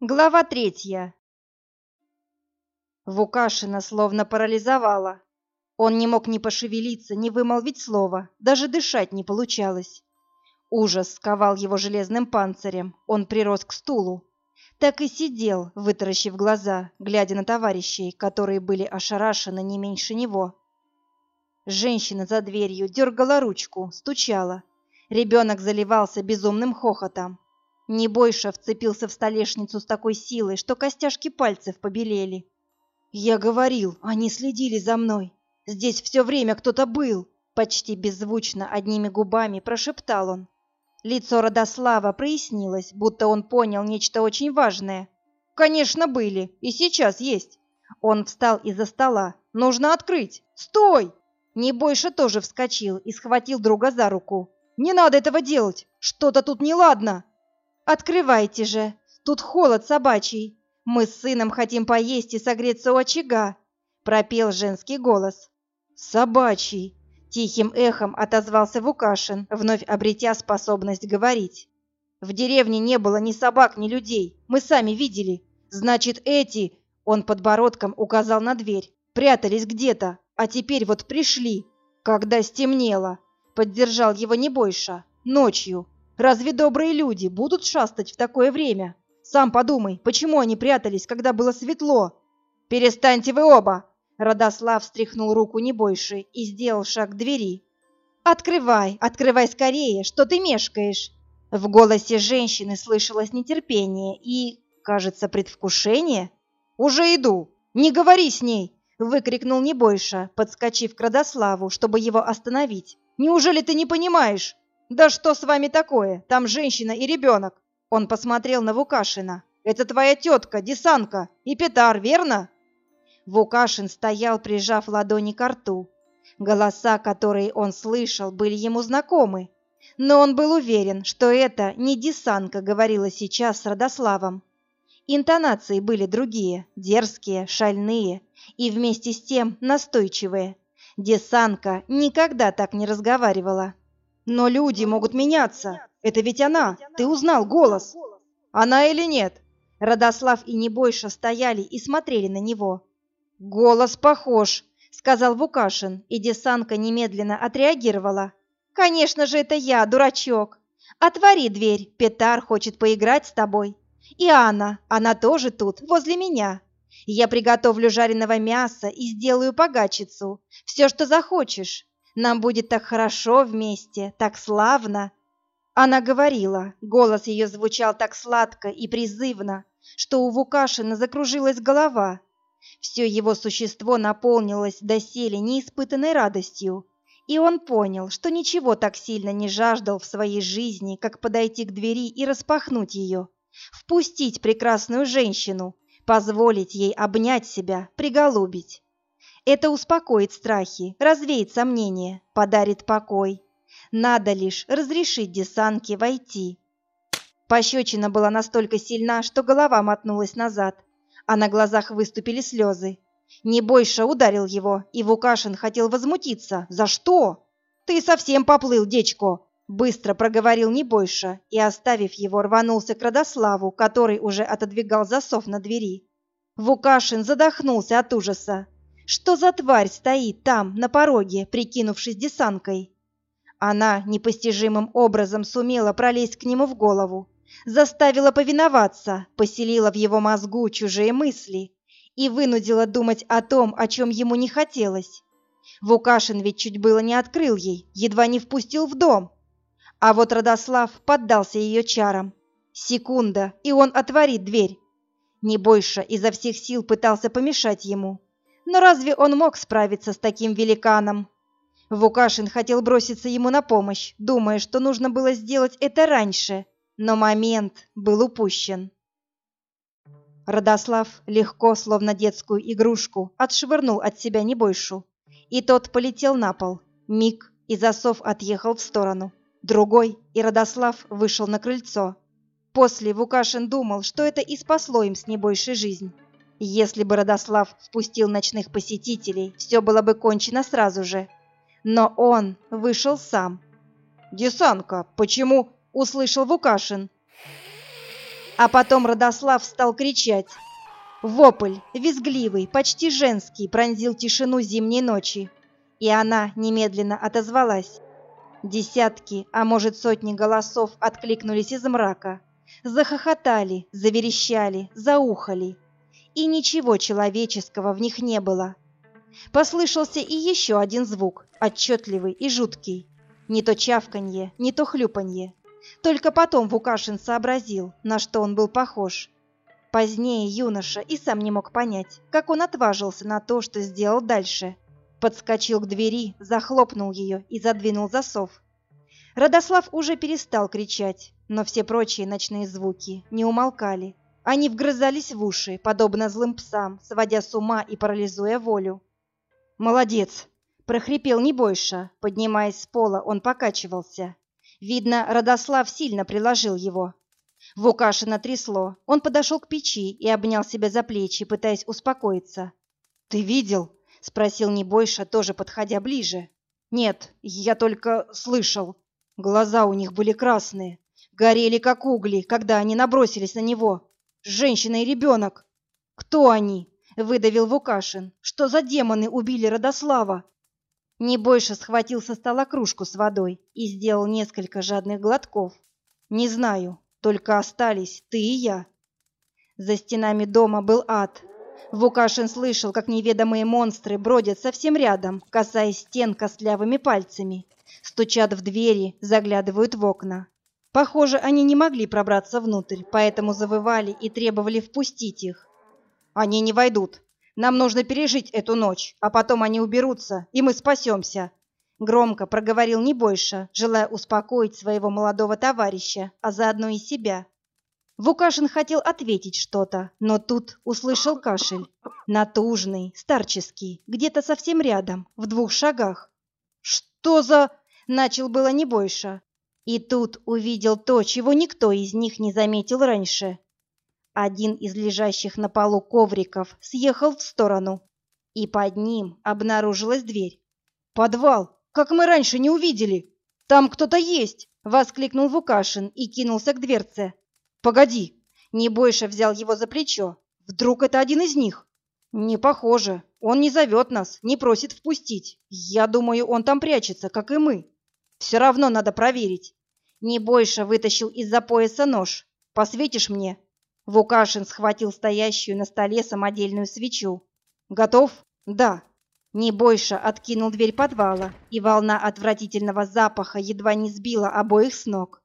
Глава третья. Вукашина словно парализовала. Он не мог ни пошевелиться, ни вымолвить слова, даже дышать не получалось. Ужас сковал его железным панцирем, он прирос к стулу. Так и сидел, вытаращив глаза, глядя на товарищей, которые были ошарашены не меньше него. Женщина за дверью дергала ручку, стучала. Ребенок заливался безумным хохотом. Небойша вцепился в столешницу с такой силой, что костяшки пальцев побелели. «Я говорил, они следили за мной. Здесь все время кто-то был!» Почти беззвучно одними губами прошептал он. Лицо Родослава прояснилось, будто он понял нечто очень важное. «Конечно, были, и сейчас есть!» Он встал из-за стола. «Нужно открыть! Стой!» Небойша тоже вскочил и схватил друга за руку. «Не надо этого делать! Что-то тут неладно!» «Открывайте же! Тут холод собачий! Мы с сыном хотим поесть и согреться у очага!» — пропел женский голос. «Собачий!» — тихим эхом отозвался Вукашин, вновь обретя способность говорить. «В деревне не было ни собак, ни людей. Мы сами видели. Значит, эти...» — он подбородком указал на дверь. «Прятались где-то, а теперь вот пришли, когда стемнело!» — поддержал его Небойша. «Ночью!» Разве добрые люди будут шастать в такое время? Сам подумай, почему они прятались, когда было светло? Перестаньте вы оба! Родослав встряхнул руку не больше и сделал шаг к двери. «Открывай, открывай скорее, что ты мешкаешь!» В голосе женщины слышалось нетерпение и, кажется, предвкушение. «Уже иду! Не говори с ней!» — выкрикнул Небойша, подскочив к Родославу, чтобы его остановить. «Неужели ты не понимаешь? «Да что с вами такое? Там женщина и ребенок!» Он посмотрел на Вукашина. «Это твоя тетка, Десанка, и Петар, верно?» Вукашин стоял, прижав ладони к рту. Голоса, которые он слышал, были ему знакомы. Но он был уверен, что это не Десанка говорила сейчас с Родославом. Интонации были другие, дерзкие, шальные и вместе с тем настойчивые. Десанка никогда так не разговаривала. Но люди могут меняться. Это ведь она. Ты узнал голос. Она или нет? Родослав и Небойша стояли и смотрели на него. Голос похож, сказал Вукашин, и Десанка немедленно отреагировала. Конечно же, это я, дурачок. Отвори дверь, Петар хочет поиграть с тобой. И Анна, она тоже тут, возле меня. Я приготовлю жареного мяса и сделаю погачицу. Все, что захочешь. Нам будет так хорошо вместе, так славно. Она говорила, голос ее звучал так сладко и призывно, что у Вукашина закружилась голова. Все его существо наполнилось доселе неиспытанной радостью, и он понял, что ничего так сильно не жаждал в своей жизни, как подойти к двери и распахнуть ее, впустить прекрасную женщину, позволить ей обнять себя, приголубить. Это успокоит страхи, развеет сомнения, подарит покой. Надо лишь разрешить Десанке войти. Пощечина была настолько сильна, что голова мотнулась назад, а на глазах выступили слезы. Небойша ударил его, и Вукашин хотел возмутиться. «За что?» «Ты совсем поплыл, дечко!» Быстро проговорил Небойша и, оставив его, рванулся к Родославу, который уже отодвигал засов на двери. Вукашин задохнулся от ужаса. Что за тварь стоит там, на пороге, прикинувшись десанкой? Она непостижимым образом сумела пролезть к нему в голову, заставила повиноваться, поселила в его мозгу чужие мысли и вынудила думать о том, о чем ему не хотелось. Вукашин ведь чуть было не открыл ей, едва не впустил в дом. А вот Родослав поддался ее чарам. Секунда, и он отворит дверь. Небойша изо всех сил пытался помешать ему. Но разве он мог справиться с таким великаном? Вукашин хотел броситься ему на помощь, думая, что нужно было сделать это раньше, но момент был упущен. Родослав легко, словно детскую игрушку, отшвырнул от себя Небойшу, и тот полетел на пол. Миг, и засов отъехал в сторону. Другой, и Родослав вышел на крыльцо. После Вукашин думал, что это и спасло им с Небойшей жизнь. Если бы Родослав впустил ночных посетителей, все было бы кончено сразу же. Но он вышел сам. «Десанка, почему?» — услышал Вукашин. А потом Родослав стал кричать. Вопль, визгливый, почти женский, пронзил тишину зимней ночи, и она немедленно отозвалась. Десятки, а может сотни голосов откликнулись из мрака, захохотали, заверещали, заухали, и ничего человеческого в них не было. Послышался и еще один звук, отчетливый и жуткий. Не то чавканье, не то хлюпанье. Только потом Вукашин сообразил, на что он был похож. Позднее юноша и сам не мог понять, как он отважился на то, что сделал дальше. Подскочил к двери, захлопнул ее и задвинул засов. Родослав уже перестал кричать, но все прочие ночные звуки не умолкали. Они вгрызались в уши, подобно злым псам, сводя с ума и парализуя волю. «Молодец!» — прохрипел Небойша. Поднимаясь с пола, он покачивался. Видно, Родослав сильно приложил его. Вукашина трясло. Он подошел к печи и обнял себя за плечи, пытаясь успокоиться. «Ты видел?» — спросил Небойша, тоже подходя ближе. «Нет, я только слышал. Глаза у них были красные, горели как угли, когда они набросились на него. Женщина и ребенок. Кто они?» — выдавил Вукашин. «Что за демоны убили Родослава?» Небойша схватил со стола кружку с водой и сделал несколько жадных глотков. «Не знаю, только остались ты и я. За стенами дома был ад. Вукашин слышал, как неведомые монстры бродят совсем рядом, касаясь стен костлявыми пальцами, стучат в двери, заглядывают в окна. Похоже, они не могли пробраться внутрь, поэтому завывали и требовали впустить их. Они не войдут. Нам нужно пережить эту ночь, а потом они уберутся, и мы спасемся. Громко проговорил не больше, желая успокоить своего молодого товарища, а заодно и себя. Вукашин хотел ответить что-то, но тут услышал кашель. Натужный, старческий, где-то совсем рядом, в двух шагах. «Что за...» — начал было не больше. И тут увидел то, чего никто из них не заметил раньше. Один из лежащих на полу ковриков съехал в сторону, и под ним обнаружилась дверь. «Подвал!» Как мы раньше не увидели? Там кто-то есть!» — воскликнул Вукашин и кинулся к дверце. «Погоди!» — Небойша взял его за плечо. «Вдруг это один из них?» «Не похоже. Он не зовет нас, не просит впустить. Я думаю, он там прячется, как и мы. Все равно надо проверить». Небойша вытащил из-за пояса нож. «Посветишь мне?» Вукашин схватил стоящую на столе самодельную свечу. «Готов?» «Да». Небойша откинул дверь подвала, и волна отвратительного запаха едва не сбила обоих с ног.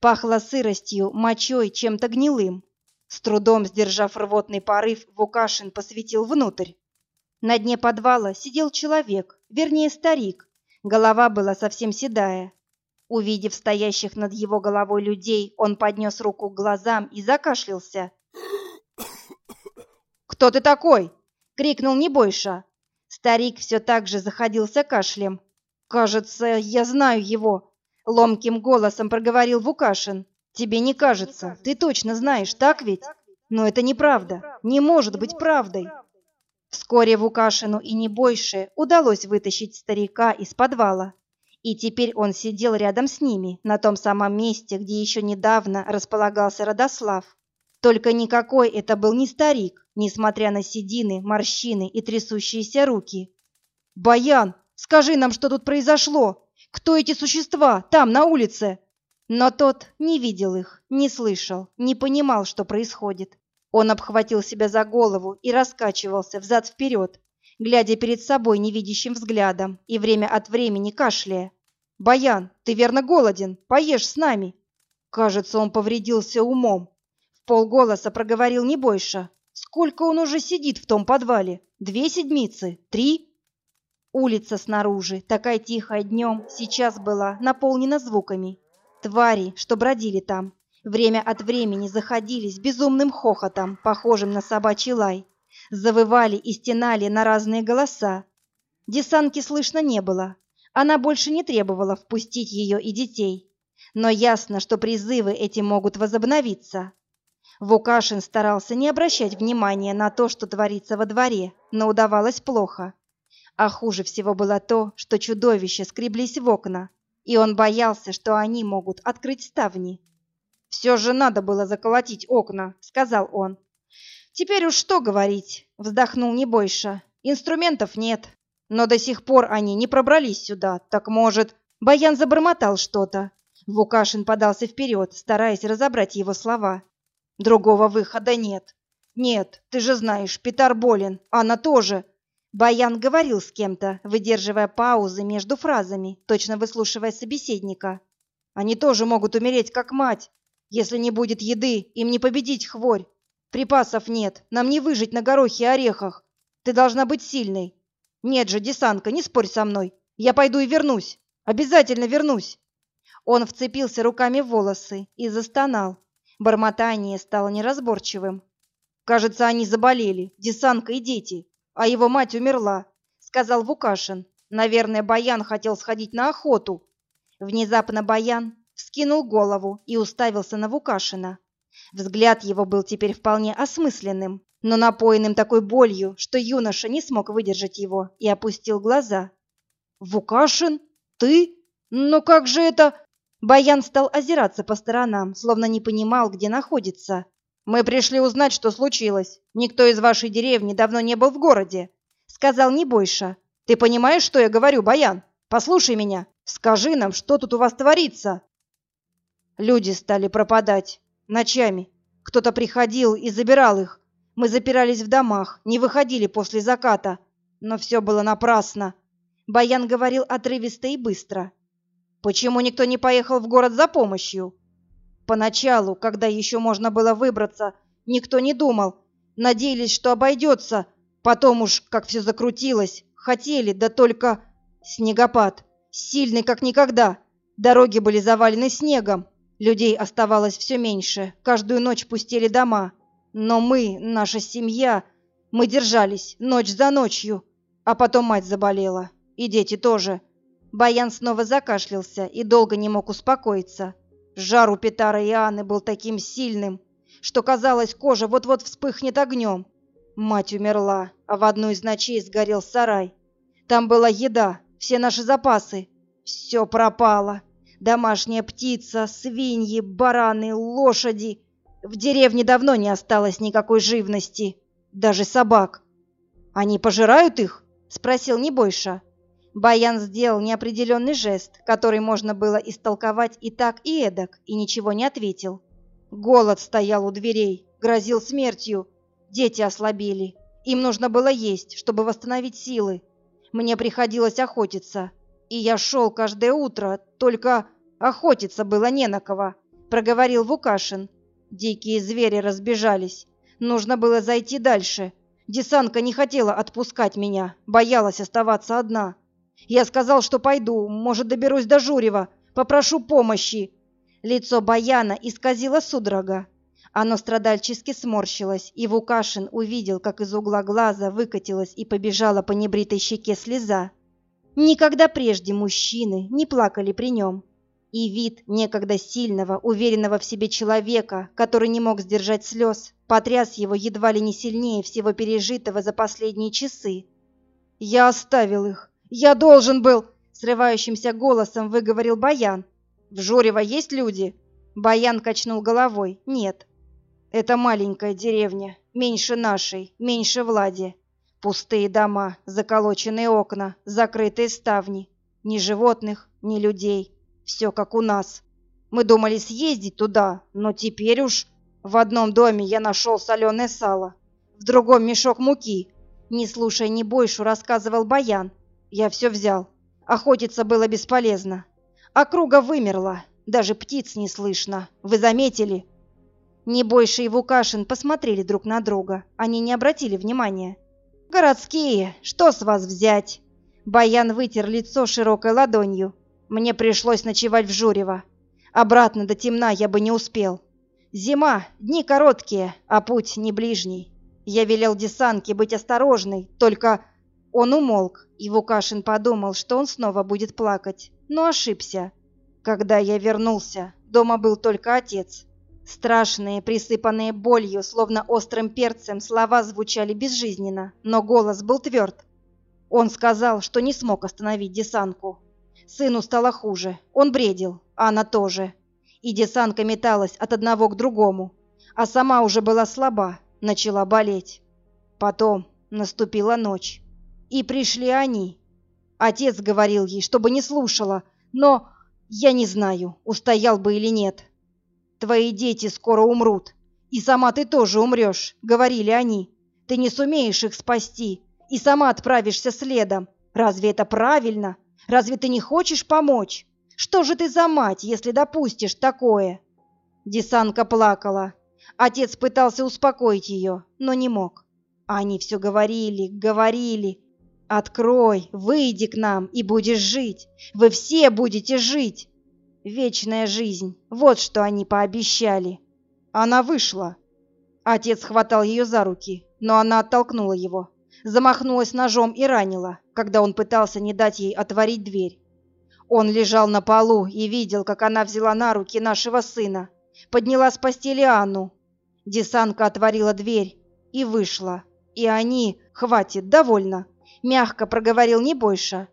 Пахло сыростью, мочой, чем-то гнилым. С трудом сдержав рвотный порыв, Вукашин посветил внутрь. На дне подвала сидел человек, вернее старик. Голова была совсем седая. Увидев стоящих над его головой людей, он поднес руку к глазам и закашлялся. «Кто ты такой?» — крикнул Небойша. Старик все так же заходился кашлем. «Кажется, я знаю его», — ломким голосом проговорил Вукашин. «Тебе не кажется, ты точно знаешь, так ведь? Но это неправда, не может быть правдой». Вскоре Вукашину и не больше удалось вытащить старика из подвала. И теперь он сидел рядом с ними, на том самом месте, где еще недавно располагался Родослав. Только никакой это был не старик, несмотря на седины, морщины и трясущиеся руки. «Баян, скажи нам, что тут произошло! Кто эти существа там, на улице?» Но тот не видел их, не слышал, не понимал, что происходит. Он обхватил себя за голову и раскачивался взад-вперед, глядя перед собой невидящим взглядом и время от времени кашляя. «Баян, ты верно голоден, поешь с нами!» Кажется, он повредился умом, полголоса проговорил не больше. Сколько он уже сидит в том подвале? Две седмицы? Три? Улица снаружи, такая тихая днем, сейчас была наполнена звуками. Твари, что бродили там, время от времени заходились безумным хохотом, похожим на собачий лай. Завывали и стенали на разные голоса. Десанки слышно не было. Она больше не требовала впустить ее и детей. Но ясно, что призывы эти могут возобновиться. Вукашин старался не обращать внимания на то, что творится во дворе, но удавалось плохо. А хуже всего было то, что чудовища скреблись в окна, и он боялся, что они могут открыть ставни. Все же надо было заколотить окна, сказал он. Теперь уж что говорить, вздохнул Небойша. Инструментов нет, но до сих пор они не пробрались сюда. Так может, Баян забормотал что-то. Вукашин подался вперед, стараясь разобрать его слова. Другого выхода нет. Нет, ты же знаешь, Питар болен, она тоже. Баян говорил с кем-то, выдерживая паузы между фразами, точно выслушивая собеседника. Они тоже могут умереть, как мать. Если не будет еды, им не победить хворь. Припасов нет, нам не выжить на горохе и орехах. Ты должна быть сильной. Нет же, Десанка, не спорь со мной. Я пойду и вернусь. Обязательно вернусь. Он вцепился руками в волосы и застонал. Бормотание стало неразборчивым. Кажется, они заболели, Десанка и дети, а его мать умерла, сказал Вукашин. Наверное, Баян хотел сходить на охоту. Внезапно Баян вскинул голову и уставился на Вукашина. Взгляд его был теперь вполне осмысленным, но напоенным такой болью, что юноша не смог выдержать его и опустил глаза. «Вукашин? Ты? Но как же это...» Баян стал озираться по сторонам, словно не понимал, где находится. «Мы пришли узнать, что случилось. Никто из вашей деревни давно не был в городе», — сказал Небойша. «Ты понимаешь, что я говорю, Баян? Послушай меня. Скажи нам, что тут у вас творится?» Люди стали пропадать. Ночами. Кто-то приходил и забирал их. Мы запирались в домах, не выходили после заката. Но все было напрасно. Баян говорил отрывисто и быстро. Почему никто не поехал в город за помощью? Поначалу, когда еще можно было выбраться, никто не думал. Надеялись, что обойдется. Потом уж, как все закрутилось, хотели, да только... Снегопад. Сильный, как никогда. Дороги были завалены снегом. Людей оставалось все меньше. Каждую ночь пустели дома. Но мы, наша семья, мы держались ночь за ночью. А потом мать заболела. И дети тоже. Баян снова закашлялся и долго не мог успокоиться. Жар у Петара и Анны был таким сильным, что казалось, кожа вот-вот вспыхнет огнем. Мать умерла, а в одну из ночей сгорел сарай. Там была еда, все наши запасы. Все пропало. Домашняя птица, свиньи, бараны, лошади. В деревне давно не осталось никакой живности, даже собак. Они пожирают их? спросил Небойша. Баян сделал неопределенный жест, который можно было истолковать и так, и эдак, и ничего не ответил. Голод стоял у дверей, грозил смертью. Дети ослабели. Им нужно было есть, чтобы восстановить силы. Мне приходилось охотиться. И я шел каждое утро, только охотиться было не на кого, проговорил Вукашин. Дикие звери разбежались. Нужно было зайти дальше. Десанка не хотела отпускать меня, боялась оставаться одна. Я сказал, что пойду, может, доберусь до Журева, попрошу помощи. Лицо Баяна исказило судорога. Оно страдальчески сморщилось, и Вукашин увидел, как из угла глаза выкатилась и побежала по небритой щеке слеза. Никогда прежде мужчины не плакали при нем. И вид некогда сильного, уверенного в себе человека, который не мог сдержать слез, потряс его едва ли не сильнее всего пережитого за последние часы. «Я оставил их. «Я должен был!» — срывающимся голосом выговорил Баян. «В Жорево есть люди?» Баян качнул головой. «Нет. Это маленькая деревня, меньше нашей, меньше Влади. Пустые дома, заколоченные окна, закрытые ставни. Ни животных, ни людей. Все как у нас. Мы думали съездить туда, но теперь уж... В одном доме я нашел соленое сало, в другом мешок муки. Не слушая ни больше, рассказывал Баян. Я все взял. Охотиться было бесполезно. Округа вымерла, даже птиц не слышно. Вы заметили? Небойший и Вукашин посмотрели друг на друга. Они не обратили внимания. «Городские, что с вас взять?» Баян вытер лицо широкой ладонью. «Мне пришлось ночевать в Журево. Обратно до темна я бы не успел. Зима, дни короткие, а путь не ближний. Я велел десанке быть осторожной, только он умолк, и Вукашин подумал, что он снова будет плакать, но ошибся. Когда я вернулся, дома был только отец. Страшные, присыпанные болью, словно острым перцем, слова звучали безжизненно, но голос был тверд. Он сказал, что не смог остановить десанку. Сыну стало хуже, он бредил, а она тоже. и Десанка металась от одного к другому, а сама уже была слаба, начала болеть. Потом наступила ночь, и пришли они. Отец говорил ей, чтобы не слушала, но я не знаю, устоял бы или нет. Твои дети скоро умрут, и сама ты тоже умрешь, говорили они. Ты не сумеешь их спасти, и сама отправишься следом. Разве это правильно? Разве ты не хочешь помочь? Что же ты за мать, если допустишь такое?» Десанка плакала. Отец пытался успокоить ее, но не мог. Они все говорили, говорили. «Открой, выйди к нам, и будешь жить. Вы все будете жить. Вечная жизнь. Вот что они пообещали». Она вышла. Отец хватал ее за руки, но она оттолкнула его. Замахнулась ножом и ранила, когда он пытался не дать ей отворить дверь. Он лежал на полу и видел, как она взяла на руки нашего сына, подняла с постели Анну. Десанка отворила дверь и вышла. И они, хватит, довольно, мягко проговорил не больше.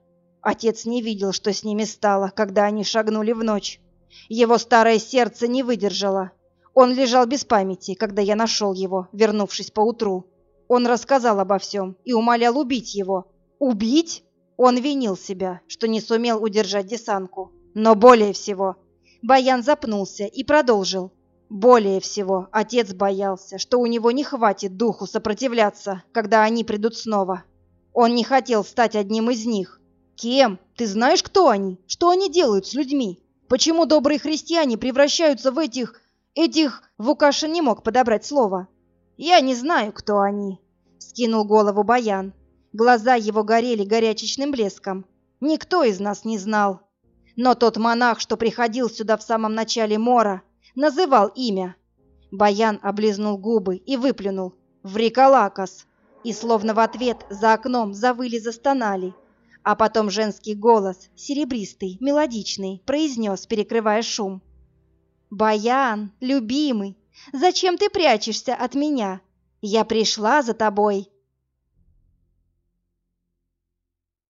Отец не видел, что с ними стало, когда они шагнули в ночь. Его старое сердце не выдержало. Он лежал без памяти, когда я нашел его, вернувшись поутру. Он рассказал обо всем и умолял убить его. Убить? Он винил себя, что не сумел удержать десанку. Но более всего... Баян запнулся и продолжил. Более всего, отец боялся, что у него не хватит духу сопротивляться, когда они придут снова. Он не хотел стать одним из них. Кем? Ты знаешь, кто они? Что они делают с людьми? Почему добрые христиане превращаются в этих... этих... Вукаша не мог подобрать слово. Я не знаю, кто они. Скинул голову Баян. Глаза его горели горячечным блеском. Никто из нас не знал. Но тот монах, что приходил сюда в самом начале мора, называл имя. Баян облизнул губы и выплюнул «Вриколакос!» И словно в ответ за окном завыли застонали. А потом женский голос, серебристый, мелодичный, произнес, перекрывая шум. «Баян, любимый, зачем ты прячешься от меня? Я пришла за тобой,